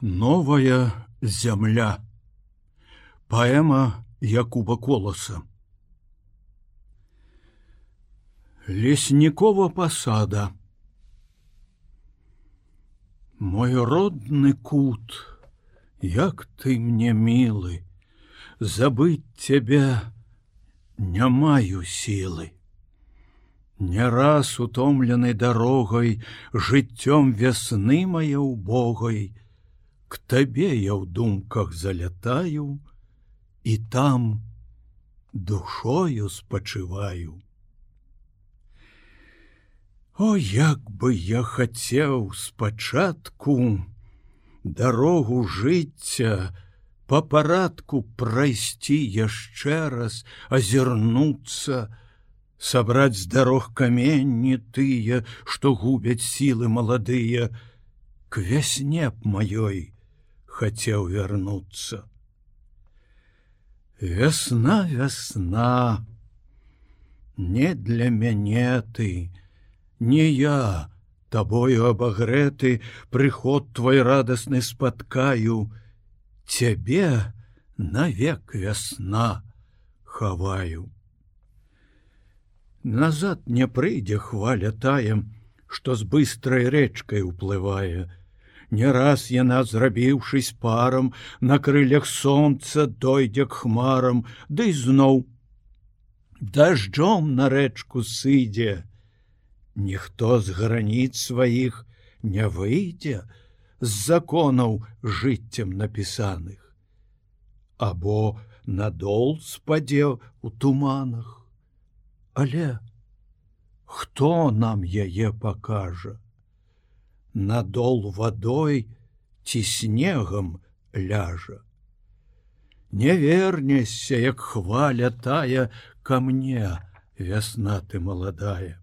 Новая зямля. Паэма Якуба колоса. Леснікова пасада. Мой родны кут, як ты мне мілы, забыць цябе не маю сілы. Не раз утомленай дарогай, жыццём вясны мае убогай, к табе я ў думках залятаю і там душою спачываю. О, як бы я хацеў спачатку дарогу жыцця по парадку прайсці яшчэ раз азірнуцца, сабраць з дарог каменні тыя, што губяць сілы маладыя, к вясне б маёй, хацеў вярнуцца. Вясна вясна, Не для мяне ты, не я, табою абагрэты, прыход твой радасны спаткаю, Цябе навек вясна хаваю. Назад не прыйдзе хваля таем, што з быстрай рэчкай уплывае, Не раз яна зрабіўшись парам на крылях сонца дойдзе к хмарам ды да зноў дажджом на рэчку сыдзе. Ніхто з граніц сваіх не выйдзе з законаў жыццем напісаных. Або надол спадзе у туманах. Але хто нам яе пакажа надол водой ці снегам ляжа. Не вернешся, як хваля тая ко мне, вясна ты маладая.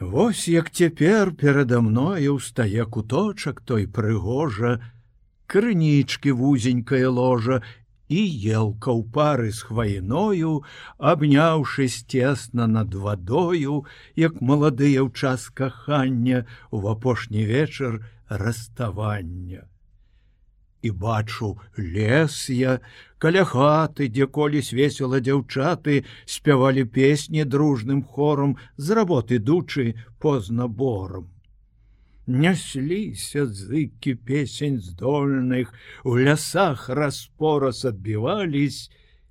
Вось як цяпер перада мною устае куточак той прыгожа, крынічкі вузенькая ложа і елка ў пары з хваіною, абняўшись цесна над вадою, як маладыя ў час кахання у апошні вечар раставання. І бачу лес я, каля хаты, дзе колісь весела дзяўчаты спявалі песні дружным хором з работы дучы позна бором нясліся зыкі песень здольных у лясах распорос адбівались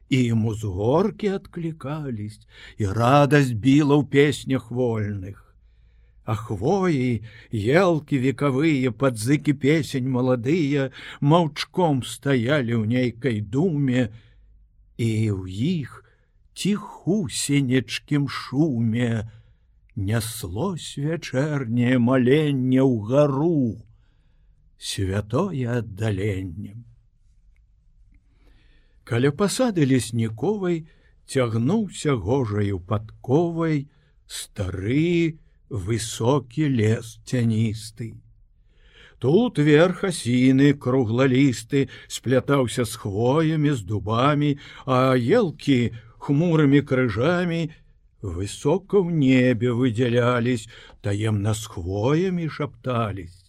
і ему з горкі адклікались і радасць біла ў песнях вольных. А хвоі елкі векавыя падзыкі песень маладыя маўчком стаялі ў нейкай думе і ў іх ціхусенечкім шуме у няслось вячэрняе маленне ў гару святое аддаленнем каля пасады лесніковай цягнуўся гожаю падковай стары высокі лес цяністы тут верх асіны круглалісты сплятаўся з хвоямі з дубамі а елкі хмурымі крыжамі и высоко в небе выдзялялись таемна с хвоями шаптались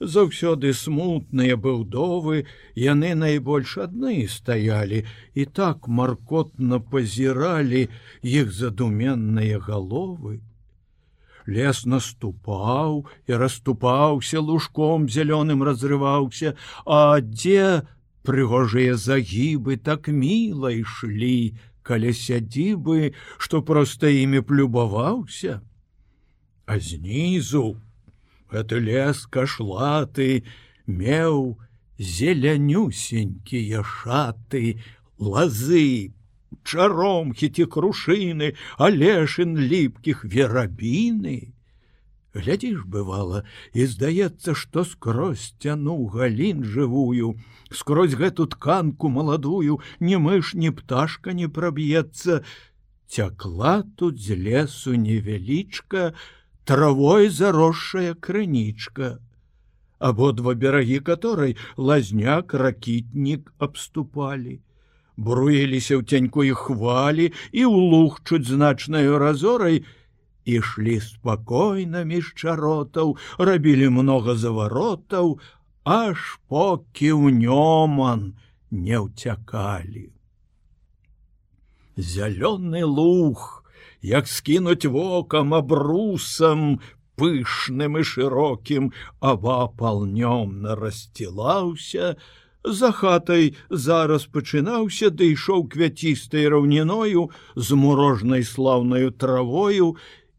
заўсёды смутныя быўдовы яны найбольш адны стаялі і так маркотна пазіралі іх задуменныя галовы лес наступаў і расступаўся лужком зялёным разрываўся а дзе прыгожыя загібы так міла ішлі каля сядзібы, што проста імі плюбаваўся. А знізу гэты лес кашлаты меў зелянюсенькія шаты, лазы, чаром хіці крушыны, алешын ліпкіх верабіны глядзіш бывала і здаецца што скрозь цяну галін жывую скрозь гэту тканку маладую ні мыш ні пташка не праб'ецца цякла тут з лесу невялічка травой заросшая крынічка абодва берагі которой лазняк ракітнік абступалі бруіліся ў цяньку і хвалі і ў луг чуць значнаю разорай ішлі спакойна між чаротаў, рабілі многа заваротаў, аж покі ў нёман не ўцякалі. Зялёны луг, як скінуць вокам абрусам, пышным і шырокім абапалнёмна рассцілаўся, За хатай зараз пачынаўся, ды ішоў квяцістай раўніною з мурожнай слаўнаю травою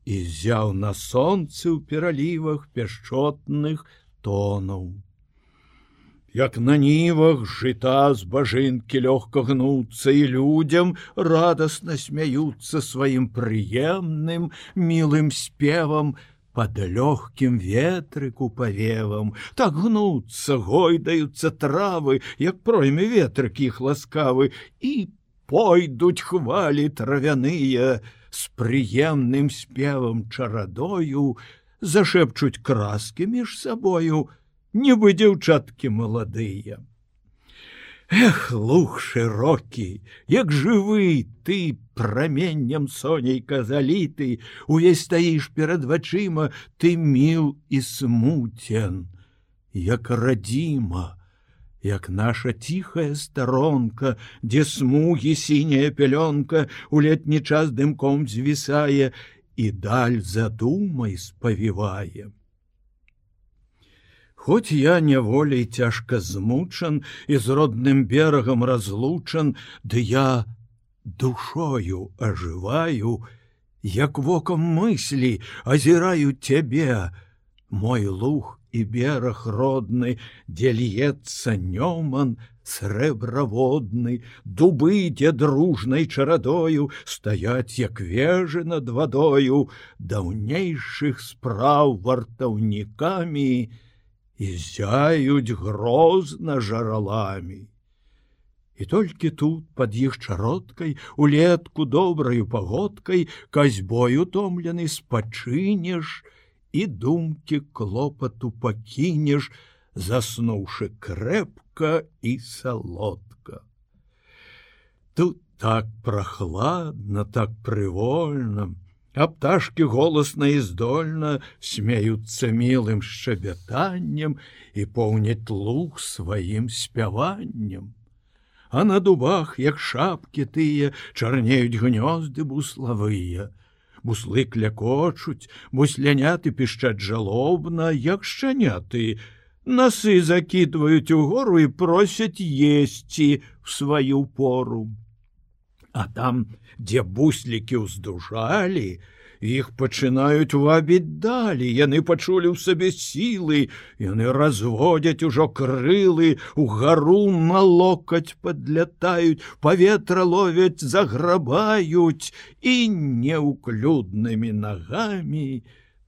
і зяў на сонцы ў пералівах пяшчотных тонаў. Як на нівах жыта з бажынкі лёгка гнуцца і людзям радасна смяюцца сваім прыемным мілым спевам, под лёгкім ветрыку павевам так гнуцца гойдаюцца травы як пройме ветрыкі іх ласкавы і пойдуць хвалі травяныя з прыемным спевам чарадою зашэпчуць краскі між сабою нібы дзяўчаткі маладыя. Эх лух шырокі як жывы ты праменнем сонейка заліты увесь стаіш перад вачыма ты міл і смуцен як радзіма як наша тихая сторонка, дзе смугі сіняя пялёнка у летні час дымком звісае і даль задумай спавівае. Хоць я няволей цяжка змучан і з родным берагам разлучан, ды я душою ажываю, як вокам мыслі азіраю цябе, мой лух і бераг родны, дзе льецца нёман срэбраводны, дубы, дзе дружнай чарадою стаяць як вежы над вадою, даўнейшых спраў вартаўнікамі і зяюць грозна жараламі. І толькі тут под іх чародкай улетку добраю пагодкай казьбою томлены спачынеш, і думкі клопату пакінеш, заснуўшы крэпка і салодка. Тут так прахладна, так прывольна, а пташки голасна і здольна смяюцца мілым шчабятаннем і поўняць луг сваім спяваннем. А на дубах, як шапки тыя, чарнеюць гнёзды буславыя, буслы клякочуць, мусляняты пішчаць жалобна, як шчаняты. Насы закідваюць у гору і просяць есці в сваю пору. А там, дзе буслікі ўздужалі, х пачынаюць вабіць далі яны пачулі ў сабе сілы яны разводзяць ужо крылы у гару на локаць подлятаюць паветра ловяць заграбаюць і неуклюднымі нагамі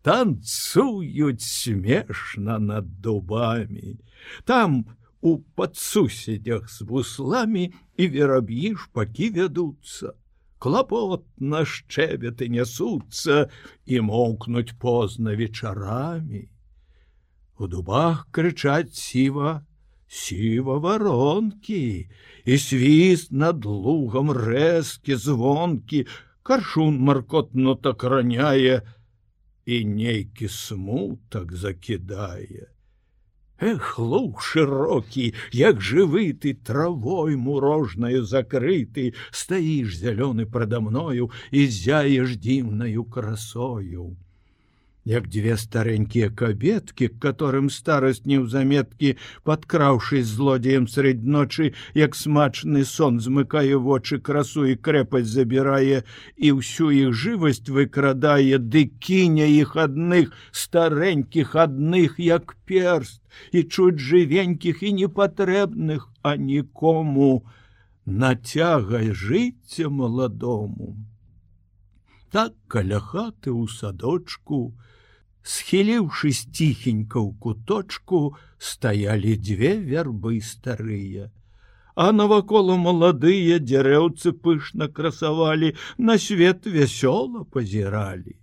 танцуюць смешна над дубамі. Там у падсуседзях з вусламі і вераб'і шпакі вядуцца клапот на шчэбеты нясуцца і моўкнуць позна вечарамі. У дубах крычаць сіва, сіва варонкі, і свіст над лугам рэзкі звонкі, каршун маркотно так раняе, і нейкі смутак закідае. Эх, луг широкі, як жывы ты травой мурожнаю закрыты, стаіш зялёны прадо мною і зяеш дзіўнаю красою як две старенькія кабеткі которым старость неўзаметкі подкраўшы злодзеем средь ночы як смачны сон змыкае вочы красу і крэпасць забірае і ўсю іх жывасць выкрадае ды кіня іх адных старенькіх адных як перст і чуць жывенькіх і непатрэбных а нікому нацягай жыцця маладому так каля хаты ў садочку схіліўшись ціхенька ў куточку стаялі дзве вярбы старыя. А наваколу маладыя дзярэўцы пышна красавалі на свет вясёла пазіралі.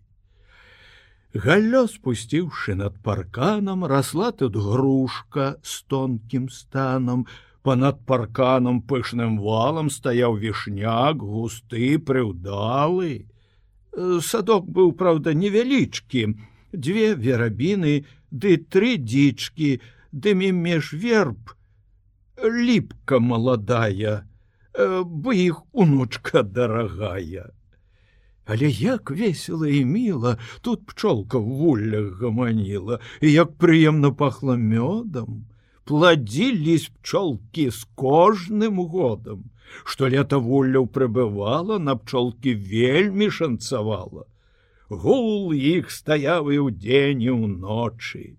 Галлё спусціўшы над парканам расла тут грушка з тонкім станам. Понад парканам пышным валам стаяў вішняк густы прыўдалы Садок быў, праўда, невялічкі, дзве верабіны, ды тры дзічкі, дымі меж верб, ліпка маладая, бы іх унучка дарагая. Але як весело і міла, тут пчолка в вуллях гаманіла, і як прыемна пахла мёдам, пладзілись пчолкі з кожным годам, што лета вулляў прыбывала, на пчолкі вельмі шанцавала. Гул іх стаяў і ў дзень і ў ночы.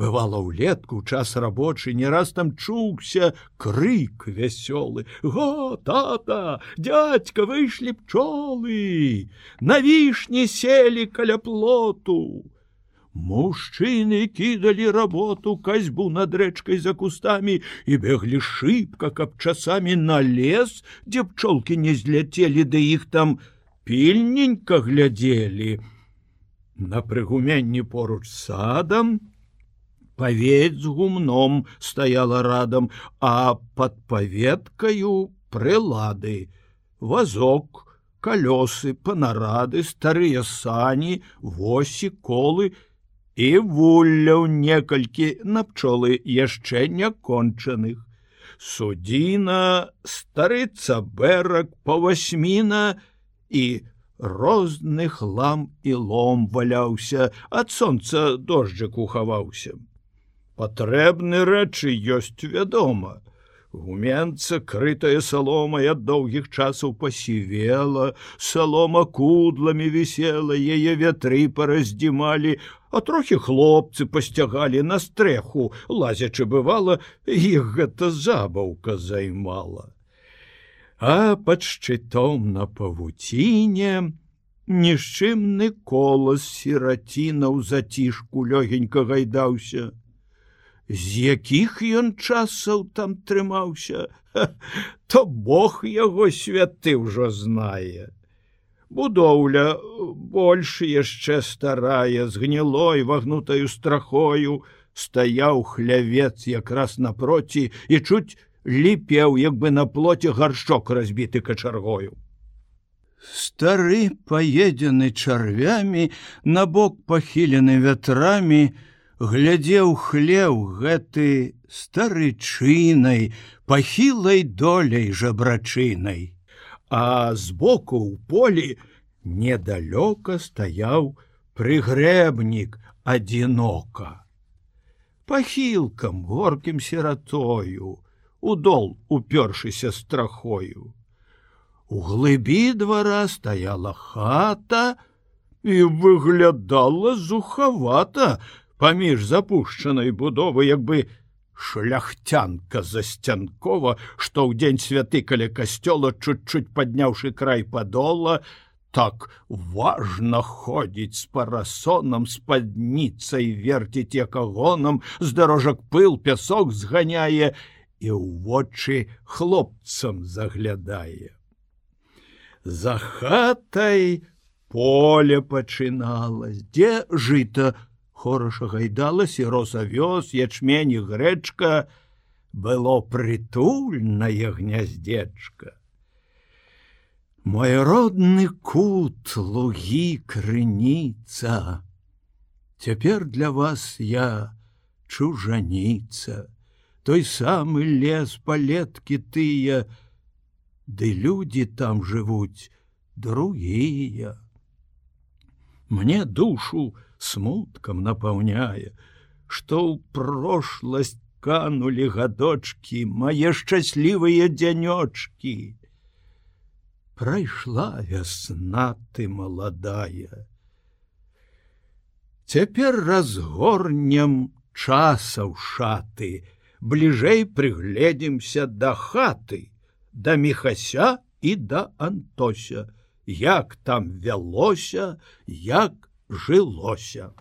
Бывало ўлетку час рабочы не раз там чуўся крык вясёлы. Го тата дядька выйшлі пчолы на вішні селі каля плоту мужчыны кідалі работу касьбу над рэчкай за кустамі і беглі шыбка каб часамі на лес дзе пчолкі не зляцелі да іх там пільненька глядзелі на прыгуменні поруч садам паведь з гумном стаяла радам, а под паветкаю прылады, вазок, калёсы, панарады, старыя сані, восі, колы і вулляў некалькі на пчолы яшчэ някончаных. Судзіна, старыца бэрак, павасьміна і розных лам і лом валяўся, ад сонца дожджык ухаваўся патрэбны рэчы ёсць вядома. Гуменца крытая салома ад доўгіх часаў пасівела, салома кудламі вісела, яе вятры параздзімалі, а трохі хлопцы пасцягалі на стрэху, лазячы бывала, іх гэта забаўка займала. А пад шчытом на павуціне, нішчымны колас сіраціна ў зацішку лёгенька гайдаўся з якіх ён часаў там трымаўся, то Бог яго святы ўжо знае. Будоўля больш яшчэ старая, з гнілой вагнутаю страхою, стаяў хлявец якраз напроці і чуць ліпеў, як бы на плоце гаршчок разбіты качаргою. Стары паедзены чарвямі, на бок пахілены вятрамі, глядзеў хлеў гэты старычынай пахілай доляй жабрачынай а збоку ў полі недалёка стаяў прыгрэбнік адзінока. Пахілкам горкім сіратою удол упёршыся страхою. У глыбі двара стаяла хата і выглядала зухавата паміж запушчанай будовы як бы шляхцянка засцянкова што ў дзень святы каля касцёла чуть-чуть падняўшы край падола так важно ходзіць з парасонам спадніцай верціць як агонам з дарожак пыл пясок зганяе і ў вочы хлопцам заглядае за хатай поле пачыналось дзе жыта хораша гайдалася розавёз ячмень грэчка было прытульнае гняздзечка. Мой родны кут лугі крыніца цяпер для вас я чужаніца. Той самы лес палеткі тыя ды людзі там жывуць другія. Мне душу у смуткам напаўняе, што ў прошласць канулі гадочки мае шчаслівыя дзянёчки. Прайшла вясна ты маладая. Цяпер разгорнем часаў шаты, бліжэй прыгледзімся да хаты, да мехася і да Антося, як там вялося, як жылося.